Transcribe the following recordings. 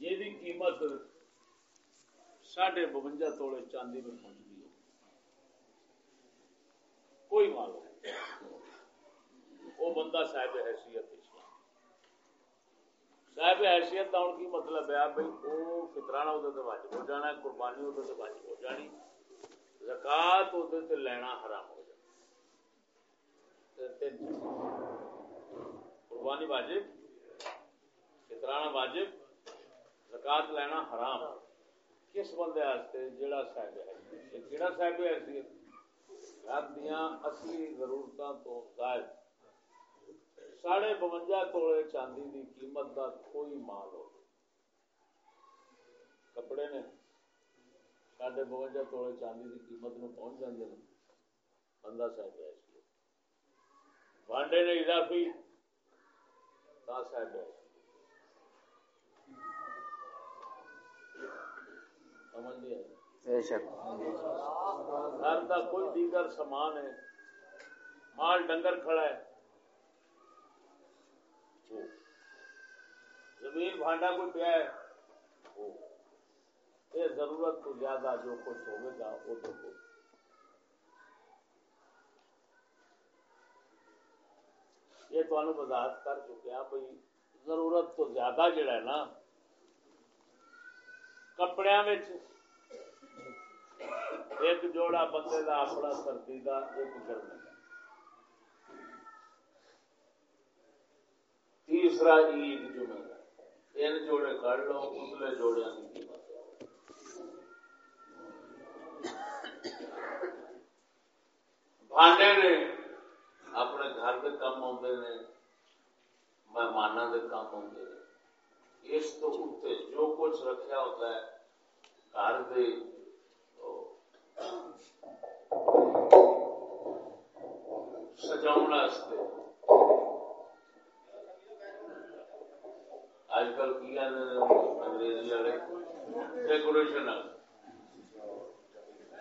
جی قیمت ساڑھے بونجا توڑے چاندی میں پہنچتی ہے۔ کوئی مال وہ بندہ صاحب حیثیت صاحب حیثیت کا ہوں کی مطلب ہے بھائی، وہ فطرانہ وہ واجب ہو جانا قربانی وہ واجب ہو جانی۔ زکات وہ لینا حرام ہو جانا۔ قربانی واجب، فطرانہ واجب زکات لینا حرام. کس بندے جڑا صاحب ہے. کہڑا صاحب حیثیت گھر دیا اصلی ضرورتوں تو زائد. ساڑھے بونجا توڑے چاندی دی قیمت دا کوئی مال ہو کپڑے نے ساڑھے بونجا توڑے چاندی دی قیمت نو پہنچ جاندے ہیں بندہ صاحب ہے بانڈے نے اضافی، تا صاحب ہے سمجھ لیا بے شک۔ گھر کا کوئی دیگر سامان ہے۔ مال ڈنگر کھڑا ہے۔ زمین بھانڈا کوئی پیا ہے۔ یہ ضرورت تو زیادہ جو کچھ ہوگا وہ تو یہ تو وضاحت کر چکے بھائی ضرورت تو زیادہ جڑا ہے نا۔ کپڑے ایک جوڑا بندے کا اپنا سردی کا ایک گرمی تیسرا عید جمعہ تین جوڑے کر لو اتلے جوڑے کی بانڈے نے اپنے گھر کے کام آتے نے مہمانوں کے کام آتے ہیں اس تو اتنے جو کچھ رکھا ہوتا ہے، گھر کے سجاؤ اج کل کی انگریزی والے؟ ڈیکوریشن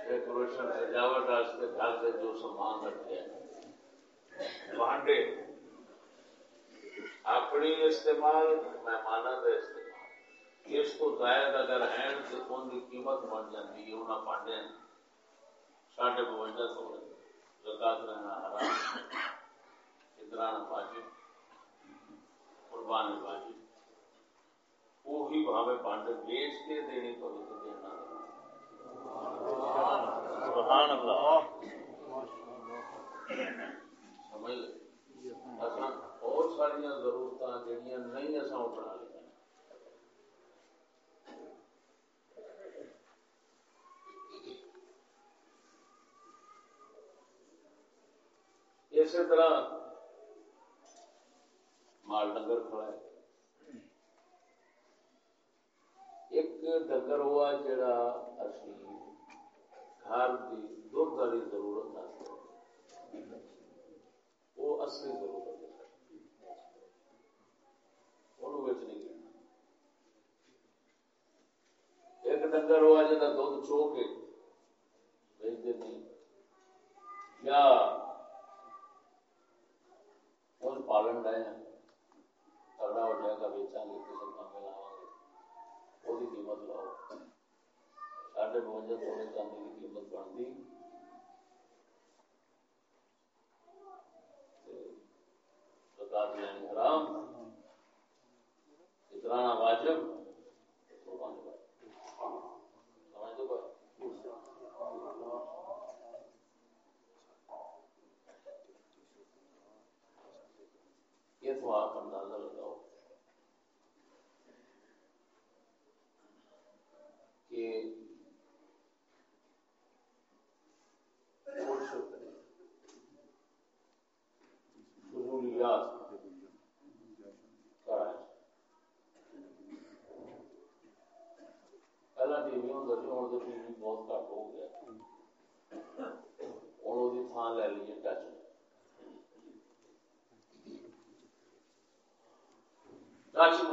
ڈیکوریشن سجاوٹ گھر سے جو سامان رکھے۔ بانڈے۔ اپنی استعمال مہمان کا استعمال۔ اس کو زائد اگر ہیں تو ان کی قیمت بن جاتی ہے انہیں پانڈے ساڑھے بوجھا سو زکات رہنا حرام ادھر واجب۔ قربانی واجب۔ وہی بھاوے پانڈ بیچ کے دینی تو دینا۔ سبحان اللہ۔ سمجھ لے؟ بہت ساری ضرورت جہیا نہیں اصا اٹھا لیا۔ اسی طرح مال ڈنگر کھڑا ہے۔ ایک ڈنگر ہوا جڑا اسی گھر کی دھد والی ضرورت وہ اصلی ضرورت ایک ڈنگر ہوا جا دھد چو کے بھیجتے نہیں یا پالن رہے ہیں۔ تگڑا ہو جائے گا بیچا گے، کسی کام میں لاؤ وہ قیمت لاؤ۔ ساڑھے بوجھا سونے چاندی کی قیمت بنتی زکات لینی حرام۔ اتنا واجب۔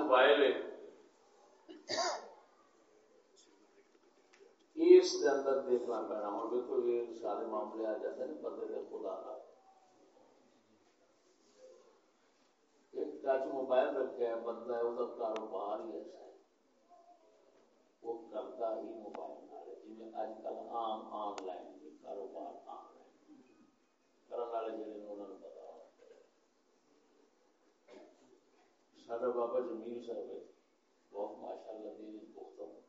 موبائل ہے۔ اس دے اندر دیکھنا پینا۔ ہوں دیکھو یہ سارے معاملے آ جاتے ہیں بندے دے خدا کا ایک کچ موبائل رکھا ہے بندہ ہے ادھر کاروبار ہی ایسا ہے۔ وہ کرتا ہی موبائل نال جی اج کل عام آن لائن کاروبار آن لائن۔ کرنے والے جڑے انہوں نے ماشاء بابا جمیل صاحب ہے۔ بہت ماشاء اللہ دین پختہ ہوں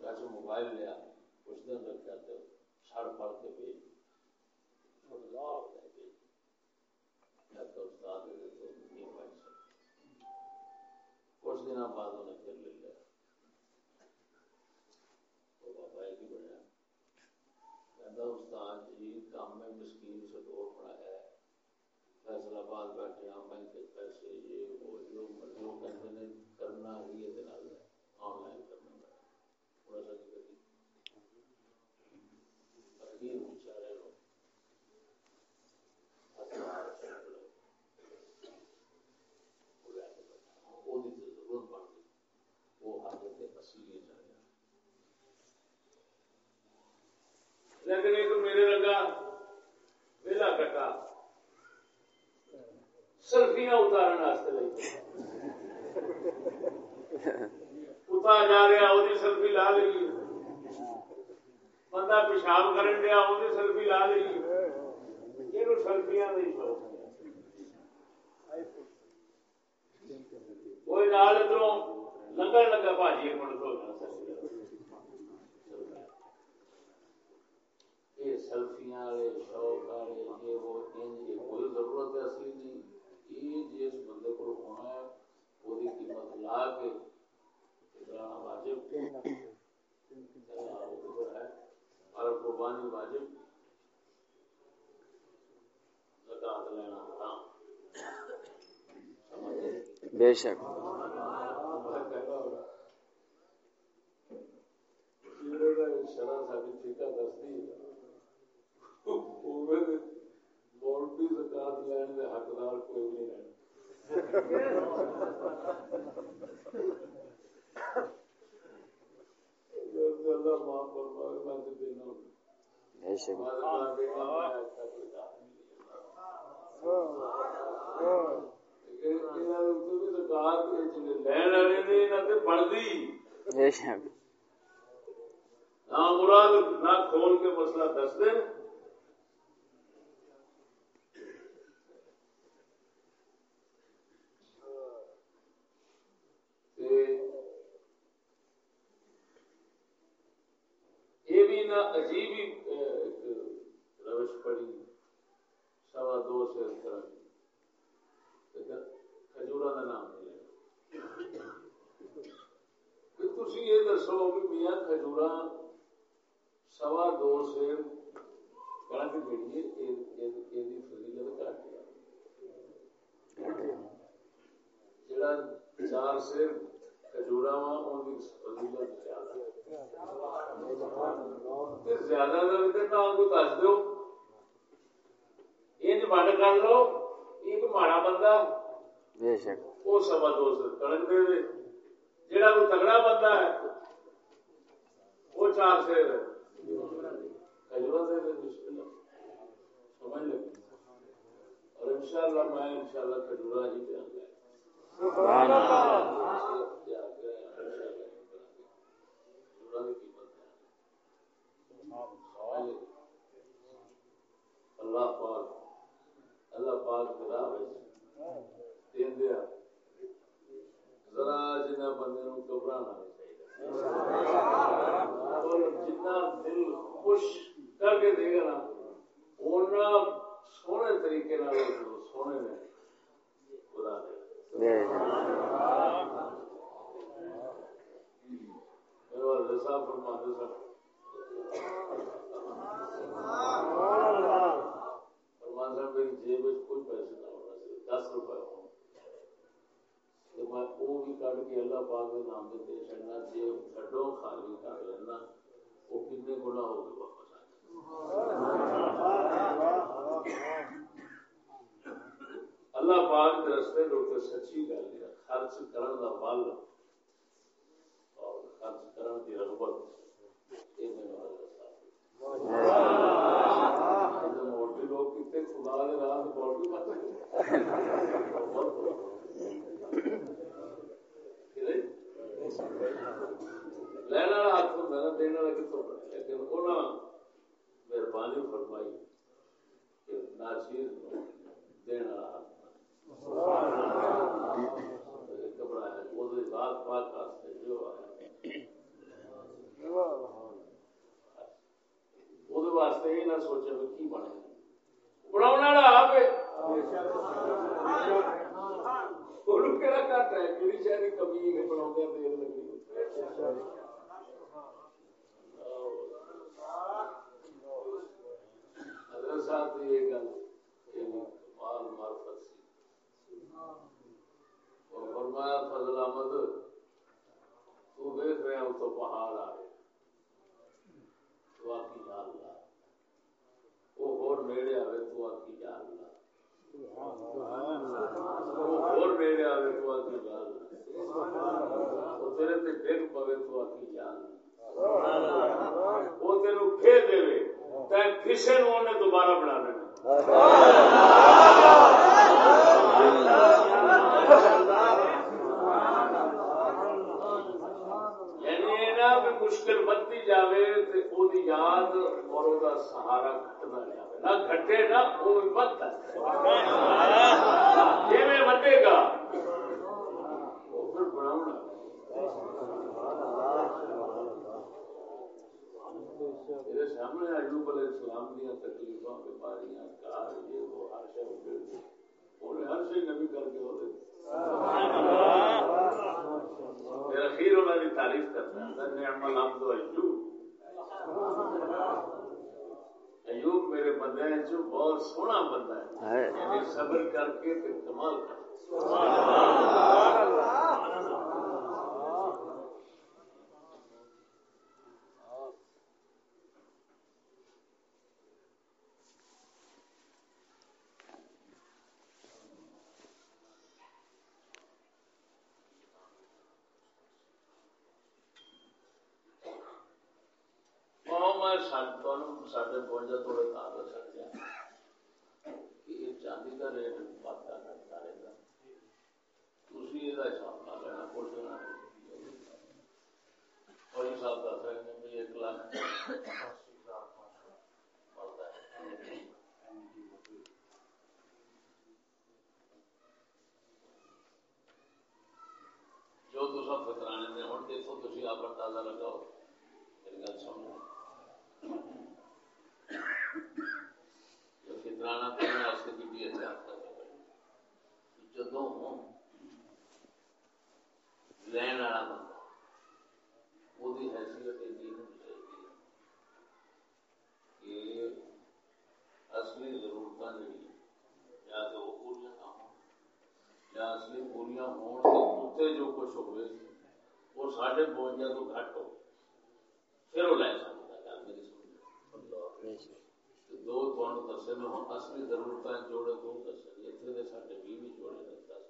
جیسے موبائل لیا اس دن رکھا تو سڑ پڑ کے بھیج کچھ دن بعد انہیں پھر لے لیا بابا ایک ہی بنیا کہتا استاد جی کام میں مسکین سے دور پڑایا ہے فیصلہ باد بیٹھے ہاں بینک کے پیسے یہ وہ جو جو کہتے ہیں کرنا ہی یہ آن لائن کرنا تھوڑا سا نہیں کری بیچارے لوگ لیکن ایک میرے لگا ویلا کٹا سلفیاں اتارنے اتار جا رہا وہ سلفی لا لی بندہ پیشاب کرن دیا وہ سلفی لا لی یہ سلفیاں نہیں شوق کوئی نال ادھر لنگن لگا بھاجی من یہ سلفیاں والے شوق والے یہ وہ کوئی ضرورت اصلی نہیں یہ جس بندے کو ہونا ہے وہ قیمت لا کے واجب اور قربانی واجب زکات لینا حرام بے شک شرح ساری ٹھیکہ دستی مولوی زکات لین کے حقدار کوئی نہیں رہنا مراد نہ کھول کے مسئلہ دس دیں یہ بھی نہ عجیب ہی روش پڑی، سوا دو سے کھجورا کا نام ملے تھی یہ دسو کہ میاں کھجورا سوا دو سے کنک جیڑی فضیلت کٹ جڑا چار سیر کھجورا وا ان کی فضیلت زیادہ زیادہ کو دس دو یہ ونڈ کر لو ایک ماڑا بندہ وہ سوا دو سو کنک دے دے جہاں کوئی تگڑا بندہ ہے وہ چار سے کجورا دے دے سمجھ لگی اور ان شاء اللہ میں ان شاء اللہ کجورا ہی دیا اللہ پاک اللہ پاک خدا دین دیا ذرا جنا بندے نو گھبرانا چاہیے۔ جنا دل خوش کر کے دے گا نا اونا سونے طریقے سونے نے خدا دے۔ میرے والد صاحب فرماتے سن میری جیب کوئی پیسے نہ ہونا چاہیے دس روپئے ہو میں وہ بھی کٹ کے اللہ پاک کے نام سے دے چڑنا جیب چڈو خالی کر لینا۔ وہ کن گنا ہو گئے واپس اللہ پاک کے رستے کے سچی گل ہے، خرچ کرن دا بل اور خرچ کرن دی رغبت یہ میرے موٹی لوگ کتنے خدا دے راہ موٹی لینا ہاتھ ہوتا نا دینے والا کتوں لیکن انہوں مہربانی فرمائی کہ ناچیر دینا ہاتھ یہ نہ سوچے بھی کی بنے بنا والا آپ کہڑا گھٹ ہے کہڑی شہر کمی ہے بنا دیر لگی صاحب یہ گل مال معرفت سی اور فرمایا فضل احمد تو دیکھ رہے ہیں تو پہاڑ آ رہے تو آکی یا اللہ وہ اور نیڑے آوے تو آکی یا اللہ وہ اور آوے تو وہ تیرے تے ڈگ پوے تو آکی یا وہ تینوں دے نے دوبارہ بنا دینا یعنی مشکل بنتی جائے تو یاد اور سہارا گھٹنا جائے نہ گھٹے نہ بنے گا میرے سامنے ایوب علیہ السلام دیا تکلیفاں بیماریاں کار یہ وہ ہر شے انہیں ہر شے نبی کر کے ہوتے پھر اخیر انہوں نے تعریف کرتا ہے نعم العبد ایوب ایوب میرے بندے ہیں جو بہت سونا بندہ ہے۔ یعنی صبر کر کے کمال کر۔ ساڈے بوجھا تھوڑے تا دس سکتے ہیں کہ چاندی کا ریٹ بڑھتا گھٹتا رہتا تھی یہ حساب نہ لینا کچھ نہ وہی صاحب دس رہے ہیں کہ ایک لاکھ جو تصا فکرانے میں ہوں دیکھو تھی آپ اندازہ لگاؤ میری گل سمجھو فکرانا کرنے کی احتیاط کرنی جدو لین والا بندہ وہ حیثیت ایسی ہونی چاہیے کہ اصلی ضرورت جہی یا تو وہ پوریا نہ ہو یا اصلی پوریا ہوتے جو کچھ ہوئے وہ ساڑھے بوجھا تو گھٹ ہو پھر وہ لے سکتا گل میری سمجھ دو تھوڑا دسے میں ہوں اصلی ضرورت جوڑے دو دسے اتنے دے سارے بھی بھی جوڑے نے دس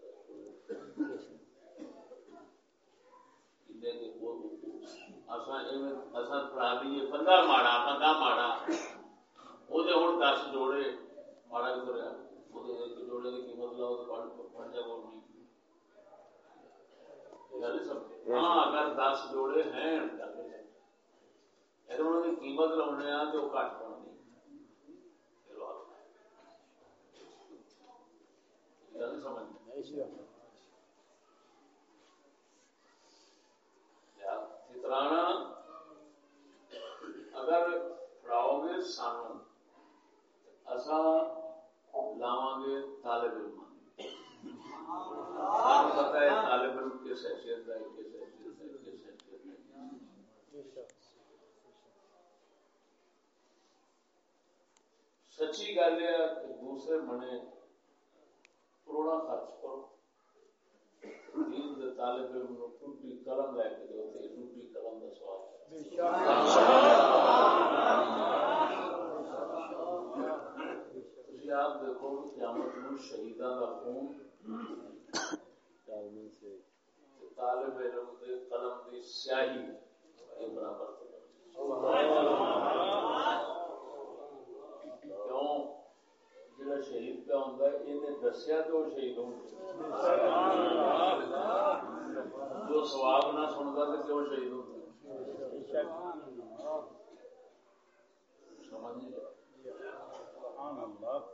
پڑھا دیے بندہ ماڑا بندہ ماڑا وہ ہوں دس جوڑے ماڑا بھی کرا جوڑے کی قیمت لاؤ تو بن ہاں اگر دس جوڑے ہیں انہوں نے قیمت لاؤنے تو گھٹ پڑ فطرانا اگر پڑھاؤ گے سانو اصا لاوا گے طالب علم پتا ہے طالب علم کس حیثیت ہے کس حیثیت ہے کس حیثیت ہے سچی گل ہے کہ دوسرے منے کروڑا خرچ کرو۔ دین دے طالب علم نو ٹوٹی قلم لے کے دو تے ٹوٹی قلم دا سوال تسی آپ دیکھو قیامت نو شہیداں دا خون۔ سے طالب علم دے قلم دی سیاہی کے برابر سبحان اللہ جڑا شہید پہ ہوں انہیں دسیا تو شہید ہوں جو سواب نہ سنتا تو کیوں شہید ہوں سمجھ نہیں بے شک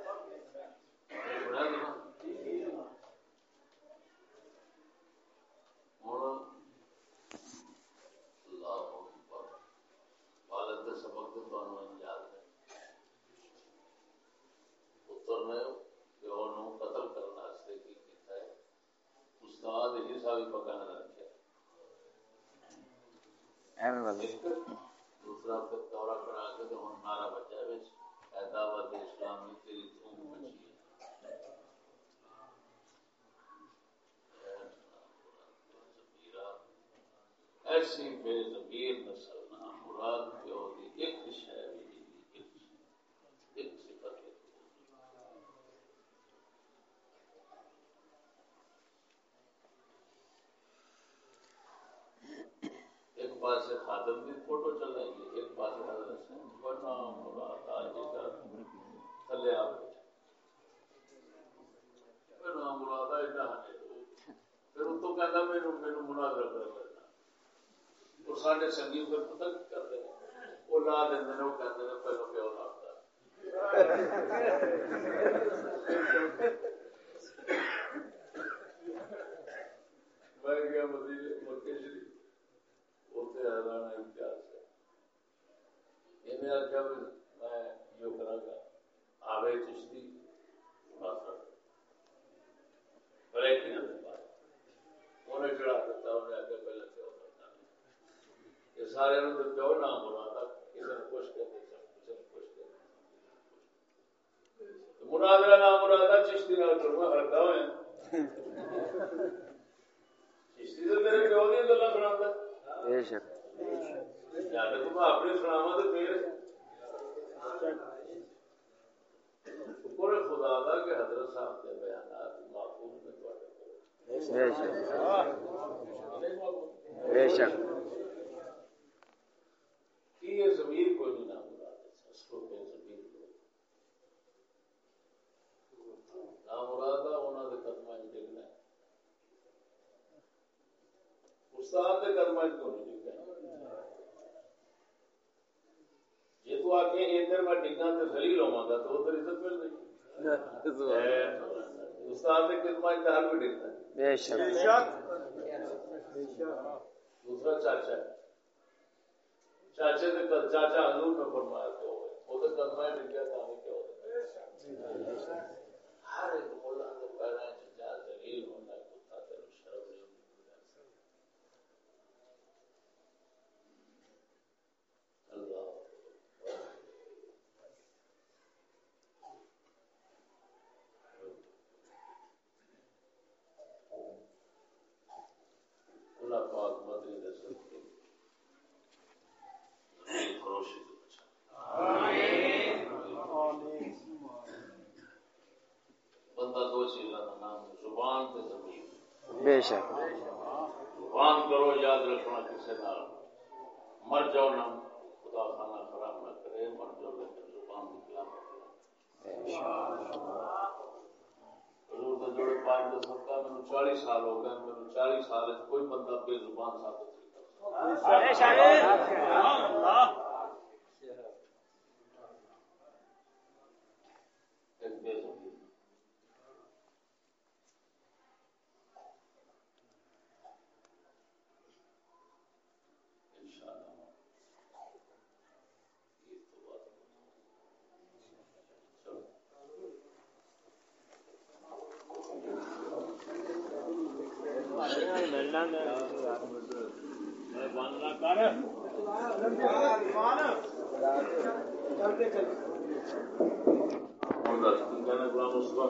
کٹی ہونی گال سنیا دورہ کرا کے تو ہوں نارا بچا دعوت اسلامی تیری دھوم بچی ایسی بے زمیر نسل نہ مراد پیو دی ایک شہر پاس خادم کی فوٹو چل رہی ہے ایک پاس تھلے آپ سنگی پتہ کرتے وہ لا دیں وہ کہتے ہیں پہلو پیو لاتا میں گیا مدینے، مکے شریف۔ سارے پیو نام بنا کسی نے کچھ کر مناظرہ نام مراد چشتی نال ہلکا ہوا چشتی تو میرے پیو دیا گلا سنا بے شک اپنی سناوا تو پھر خدا دا کہ حضرت صاحب کے بیانات محفوظ بے شک۔ یہ زمین کوئی نہیں نام مراد انہوں نے قدم ڈگنا استاد کے نہیں جی تو آ کے ادھر میں ڈگا تو ہوا تو ادھر عزت مل رہی استاد کے قدم ہر بھی ڈگتا دوسرا چاچا ہے۔ چاچے نے چاچا حضور نے فرمایا کیوں وہ تو قدم ڈگیا تھا کیوں ہر ایک مولا کے پیروں چ دلیل ہونا بے شک زبان کرو یاد رکھنا کسی نال مر جاؤ نہ۔ خدا خانہ خراب نہ کرے، مر جاؤ لیکن زبان کی خلاف حضور دے جوڑے پاک دے صدقہ میں چالیس سال ہو گئے میں چالیس سال کوئی بندہ بے زبان ثابت نہیں کر ہوں دس کی کہنا غلام مصطفیٰ